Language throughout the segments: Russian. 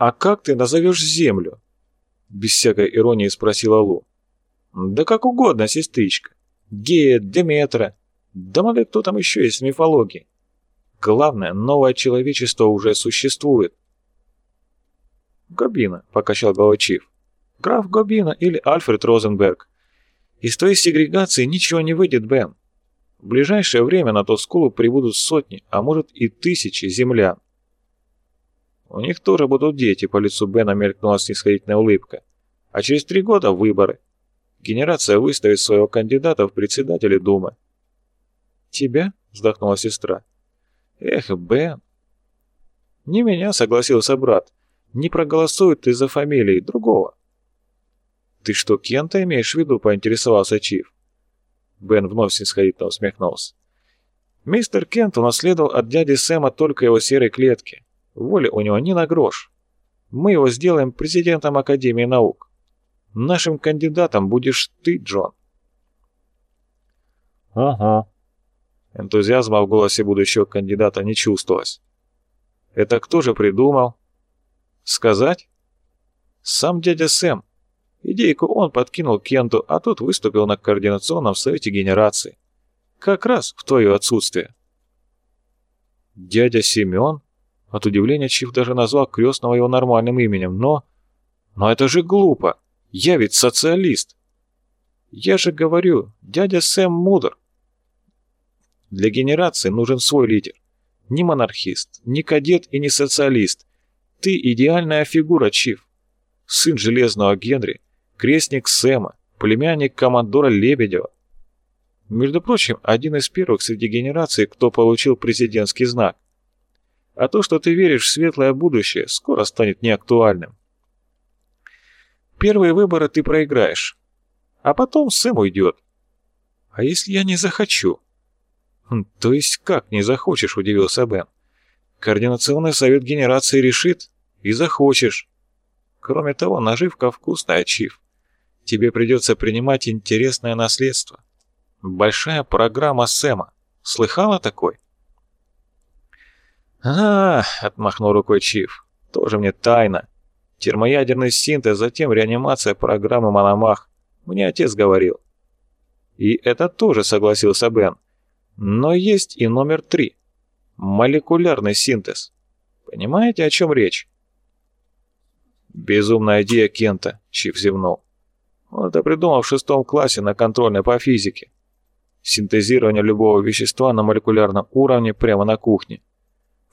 «А как ты назовешь Землю?» Без всякой иронии спросила Лу. «Да как угодно, сестричка. Гея, Деметра. Да мало кто там еще есть в мифологии. Главное, новое человечество уже существует». «Гобина», — покачал головой. «Граф Гобина или Альфред Розенберг. Из твоей сегрегации ничего не выйдет, Бен. В ближайшее время на ту скулу прибудут сотни, а может и тысячи землян. У них тоже будут дети, по лицу Бена мелькнула снисходительная улыбка. А через три года выборы. Генерация выставит своего кандидата в председатели Думы. «Тебя?» — вздохнула сестра. «Эх, Бен!» «Не меня», — согласился брат. «Не проголосуют ты за фамилией другого». «Ты что, Кента имеешь в виду?» — поинтересовался Чиф. Бен вновь снисходительно усмехнулся. Мистер Кент унаследовал от дяди Сэма только его серой клетки. Воли у него не на грош. Мы его сделаем президентом Академии наук. Нашим кандидатом будешь ты, Джон. Ага. Энтузиазма в голосе будущего кандидата не чувствовалось. Это кто же придумал? Сказать? Сам дядя Сэм. Идейку он подкинул Кенту, а тот выступил на координационном совете генерации. Как раз в твое отсутствие. Дядя Семен? От удивления Чиф даже назвал крестного его нормальным именем, но... Но это же глупо. Я ведь социалист. Я же говорю, дядя Сэм мудр. Для генерации нужен свой лидер. Не монархист, не кадет и не социалист. Ты идеальная фигура, Чиф. Сын Железного Генри, крестник Сэма, племянник командора Лебедева. Между прочим, один из первых среди генерации, кто получил президентский знак. А то, что ты веришь в светлое будущее, скоро станет неактуальным. Первые выборы ты проиграешь, а потом Сэм уйдет. А если я не захочу? Хм, то есть как не захочешь, удивился Бен. Координационный совет генерации решит, и захочешь. Кроме того, наживка вкусная, Чиф тебе придется принимать интересное наследство. Большая программа Сэма. Слыхала такой? А, отмахнул рукой Чиф. «Тоже мне тайна. Термоядерный синтез, затем реанимация программы Мономах. Мне отец говорил». «И это тоже», — согласился Бен. «Но есть и номер три. Молекулярный синтез. Понимаете, о чем речь?» «Безумная идея Кента», — Чиф зевнул. Он это придумал в шестом классе на контрольной по физике. Синтезирование любого вещества на молекулярном уровне прямо на кухне.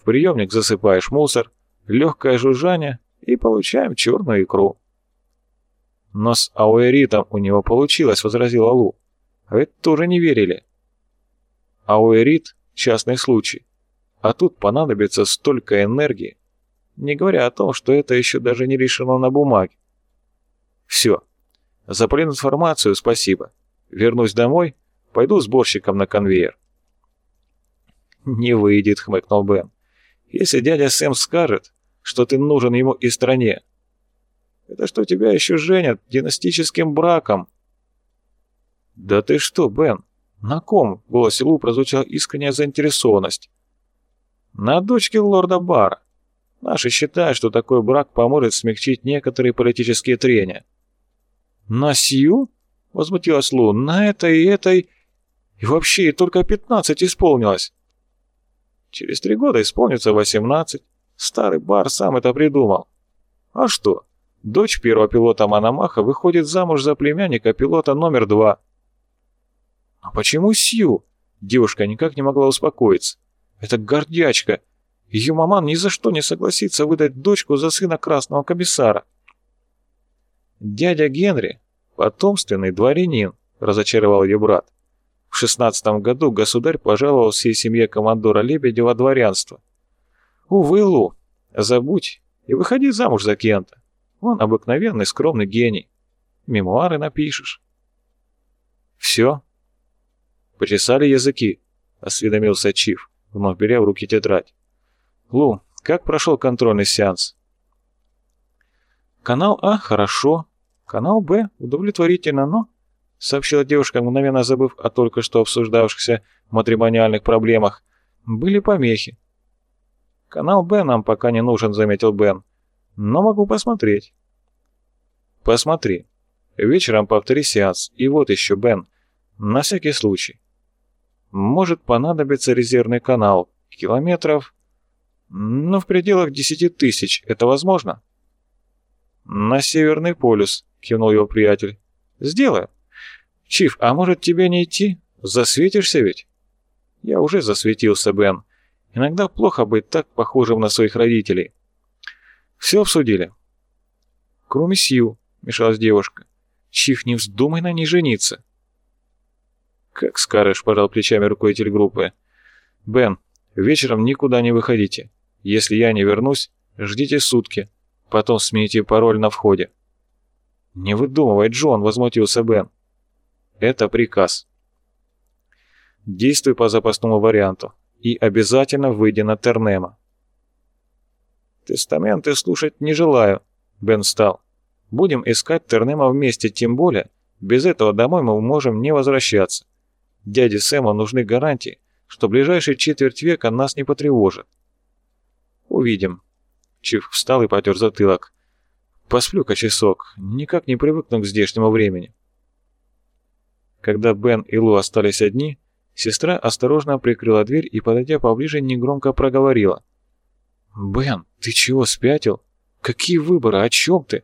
Приемник засыпаешь мусор, легкое жужжание и получаем черную икру. Но с ауэритом у него получилось, возразил Алу. А ведь тоже не верили. Ауэрит – частный случай. А тут понадобится столько энергии, не говоря о том, что это еще даже не решено на бумаге. Все, за информацию спасибо. Вернусь домой, пойду сборщиком на конвейер. «Не выйдет», — хмыкнул Бен. «Если дядя Сэм скажет, что ты нужен ему и стране, это что тебя еще женят династическим браком?» «Да ты что, Бен? На ком?» — в голосе Лу прозвучала искренняя заинтересованность. «На дочке лорда Бара. Наши считают, что такой брак поможет смягчить некоторые политические трения». «На сию?» — возмутилась Лу. «На этой и этой... И вообще, только пятнадцать исполнилось». «Через три года исполнится восемнадцать. Старый бар сам это придумал. А что? Дочь первого пилота Мономаха выходит замуж за племянника пилота номер два». «А почему Сью?» Девушка никак не могла успокоиться. «Это гордячка. Ее маман ни за что не согласится выдать дочку за сына красного комиссара». «Дядя Генри — потомственный дворянин», — разочаровал ее брат. В шестнадцатом году государь пожаловал всей семье командора Лебедева дворянство. «Увы, Лу, забудь и выходи замуж за Кента. Он обыкновенный скромный гений. Мемуары напишешь». «Все?» «Почесали языки», — осведомился Чиф, вновь беря в руки тетрадь. «Лу, как прошел контрольный сеанс?» «Канал А – хорошо, канал Б – удовлетворительно, но...» – сообщила девушка, мгновенно забыв о только что обсуждавшихся матримониальных проблемах. «Были помехи». «Канал Б нам пока не нужен», – заметил Бен. но могу посмотреть. Посмотри. Вечером повтори сеанс. И вот еще, Бен, на всякий случай. Может понадобиться резервный канал. Километров... Ну, в пределах десяти тысяч. Это возможно? На Северный полюс, кивнул его приятель. Сделаю. Чиф, а может тебе не идти? Засветишься ведь? Я уже засветился, Бен. Иногда плохо быть так похожим на своих родителей. Все обсудили. Кроме Сью, мешалась девушка. Чиф, не вздумай на ней жениться. Как скажешь, пожал плечами руководитель группы. Бен, вечером никуда не выходите. Если я не вернусь, ждите сутки. Потом смените пароль на входе. Не выдумывай, Джон, возмутился Бен. Это приказ. Действуй по запасному варианту и обязательно выйди на Тернема. «Тестаменты слушать не желаю», — Бен встал. «Будем искать Тернема вместе, тем более, без этого домой мы можем не возвращаться. Дяде Сэму нужны гарантии, что ближайшие четверть века нас не потревожат». «Увидим». Чиф встал и потер затылок. «Посплю-ка часок, никак не привыкну к здешнему времени». Когда Бен и Лу остались одни, сестра осторожно прикрыла дверь и, подойдя поближе, негромко проговорила. «Бен, ты чего, спятил? Какие выборы? О чем ты?»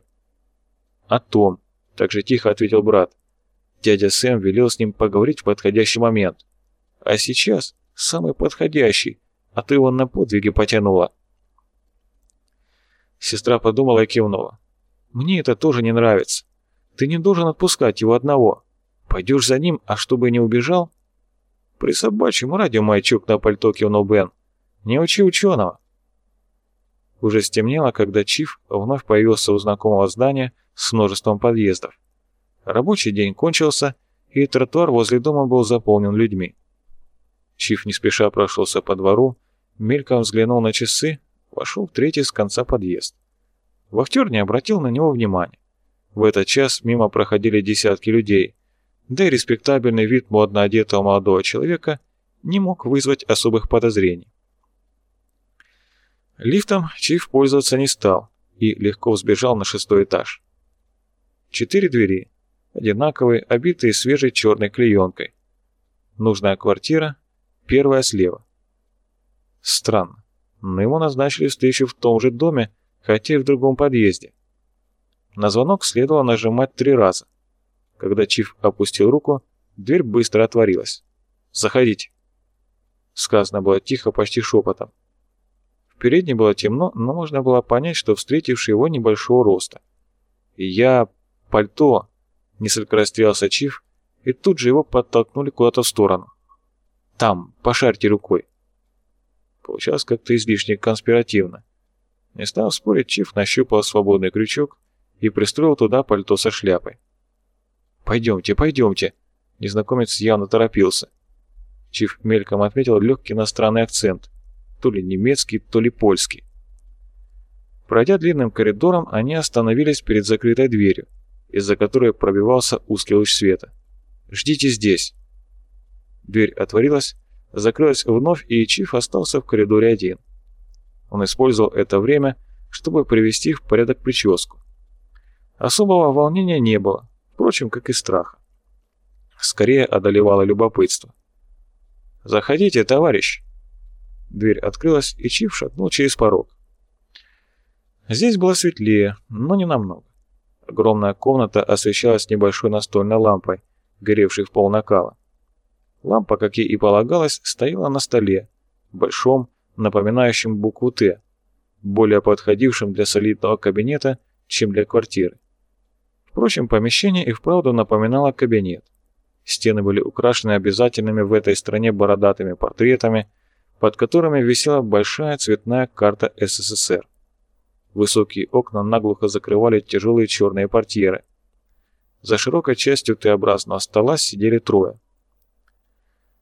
«О том», — так же тихо ответил брат. Дядя Сэм велел с ним поговорить в подходящий момент. «А сейчас самый подходящий, а ты его на подвиги потянула». Сестра подумала и кивнула. «Мне это тоже не нравится. Ты не должен отпускать его одного. Пойдешь за ним, а чтобы не убежал?» «При собачьем радиомаячок на пальто кивнул Бен. Не учи ученого». Уже стемнело, когда Чиф вновь появился у знакомого здания с множеством подъездов. Рабочий день кончился, и тротуар возле дома был заполнен людьми. Чиф не спеша прошелся по двору, мельком взглянул на часы, вошел в третий с конца подъезд. Вахтер не обратил на него внимания. В этот час мимо проходили десятки людей, да и респектабельный вид модно одетого молодого человека не мог вызвать особых подозрений. Лифтом Чиф пользоваться не стал и легко взбежал на шестой этаж. Четыре двери, одинаковые, обитые свежей черной клеенкой. Нужная квартира, первая слева. Странно, но ему назначили встречу в том же доме, хотя и в другом подъезде. На звонок следовало нажимать три раза. Когда Чиф опустил руку, дверь быстро отворилась. «Заходите». Сказано было тихо, почти шепотом. В передней было темно, но можно было понять, что встретивший его небольшого роста. «Я... пальто...» — несколько растерялся Чиф, и тут же его подтолкнули куда-то в сторону. «Там, пошарьте рукой». Получалось как-то излишне конспиративно. Не став спорить, Чиф нащупал свободный крючок и пристроил туда пальто со шляпой. «Пойдемте, пойдемте!» Незнакомец явно торопился. Чиф мельком отметил легкий иностранный акцент то ли немецкий, то ли польский. Пройдя длинным коридором, они остановились перед закрытой дверью, из-за которой пробивался узкий луч света. «Ждите здесь!» Дверь отворилась, закрылась вновь, и Чиф остался в коридоре один. Он использовал это время, чтобы привести в порядок прическу. Особого волнения не было, впрочем, как и страха. Скорее одолевало любопытство. «Заходите, товарищ!» Дверь открылась, и Чиф шагнул через порог. Здесь было светлее, но не намного. Огромная комната освещалась небольшой настольной лампой, горевшей в пол накала. Лампа, как ей и полагалось, стояла на столе, большом, напоминающем букву «Т», более подходившем для солидного кабинета, чем для квартиры. Впрочем, помещение и вправду напоминало кабинет. Стены были украшены обязательными в этой стране бородатыми портретами – под которыми висела большая цветная карта СССР. Высокие окна наглухо закрывали тяжелые черные портьеры. За широкой частью Т-образного стола сидели трое.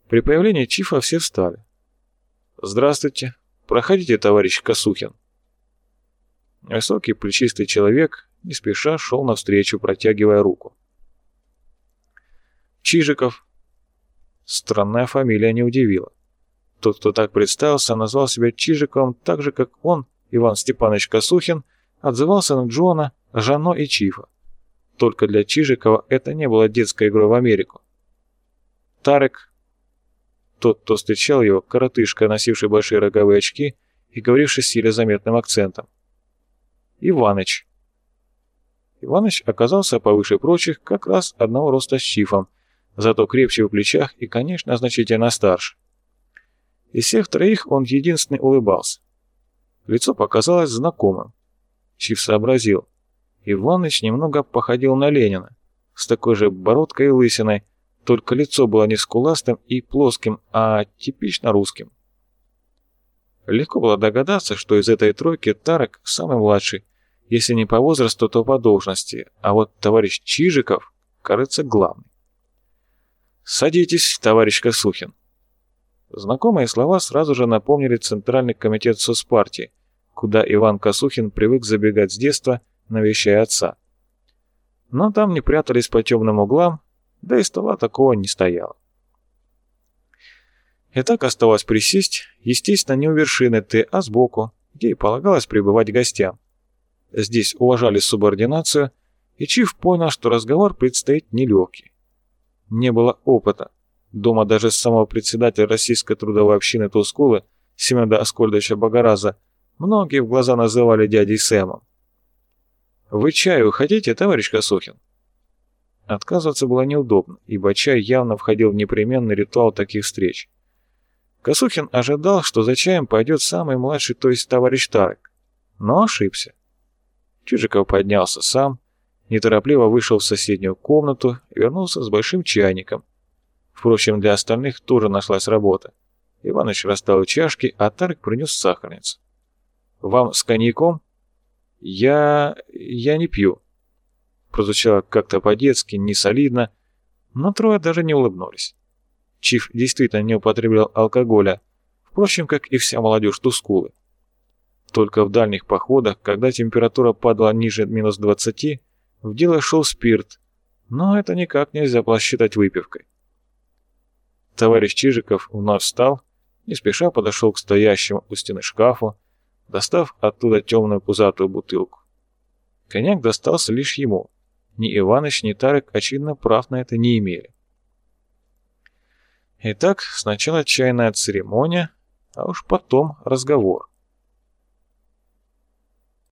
При появлении Чифа все встали. «Здравствуйте. Проходите, товарищ Косухин». Высокий плечистый человек не спеша шел навстречу, протягивая руку. Чижиков. Странная фамилия не удивила. Тот, кто так представился, назвал себя Чижиком так же, как он, Иван Степанович Косухин, отзывался на Джона, Жано и Чифа. Только для Чижикова это не было детской игрой в Америку. Тарек, тот, кто встречал его, коротышка, носивший большие роговые очки и говоривший с еле заметным акцентом. Иваныч. Иваныч оказался повыше прочих как раз одного роста с Чифом, зато крепче в плечах и, конечно, значительно старше. Из всех троих он единственный улыбался. Лицо показалось знакомым. Чиф сообразил. Иваныч немного походил на Ленина, с такой же бородкой и лысиной, только лицо было не скуластым и плоским, а типично русским. Легко было догадаться, что из этой тройки Тарек самый младший, если не по возрасту, то по должности, а вот товарищ Чижиков, кажется, главный. «Садитесь, товарищ Косухин». Знакомые слова сразу же напомнили Центральный комитет соцпартии, куда Иван Косухин привык забегать с детства, навещая отца. Но там не прятались по темным углам, да и стола такого не стояло. И так осталось присесть, естественно, не у вершины Т, а сбоку, где и полагалось пребывать гостям. Здесь уважали субординацию, и Чиф понял, что разговор предстоит нелегкий. Не было опыта. Дома даже самого председателя Российской трудовой общины Тускулы, Семена Аскольдовича Багараза, многие в глаза называли дядей Сэмом. «Вы чаю хотите, товарищ Косухин?» Отказываться было неудобно, ибо чай явно входил в непременный ритуал таких встреч. Косухин ожидал, что за чаем пойдет самый младший, то есть товарищ Тарек, но ошибся. Чижиков поднялся сам, неторопливо вышел в соседнюю комнату и вернулся с большим чайником. Впрочем, для остальных тоже нашлась работа. Иваныч расставил чашки, а Тарик принес сахарницу. «Вам с коньяком?» «Я... я не пью», прозвучало как-то по-детски, не солидно, но трое даже не улыбнулись. Чиф действительно не употреблял алкоголя, впрочем, как и вся молодежь Тускулы. Только в дальних походах, когда температура падала ниже минус 20, в дело шел спирт, но это никак нельзя было считать выпивкой. Товарищ Чижиков вновь встал, не спеша подошел к стоящему у стены шкафу, достав оттуда темную пузатую бутылку. Коньяк достался лишь ему. Ни Иваныч, ни Тарек, очевидно, прав на это не имели. Итак, сначала чайная церемония, а уж потом разговор.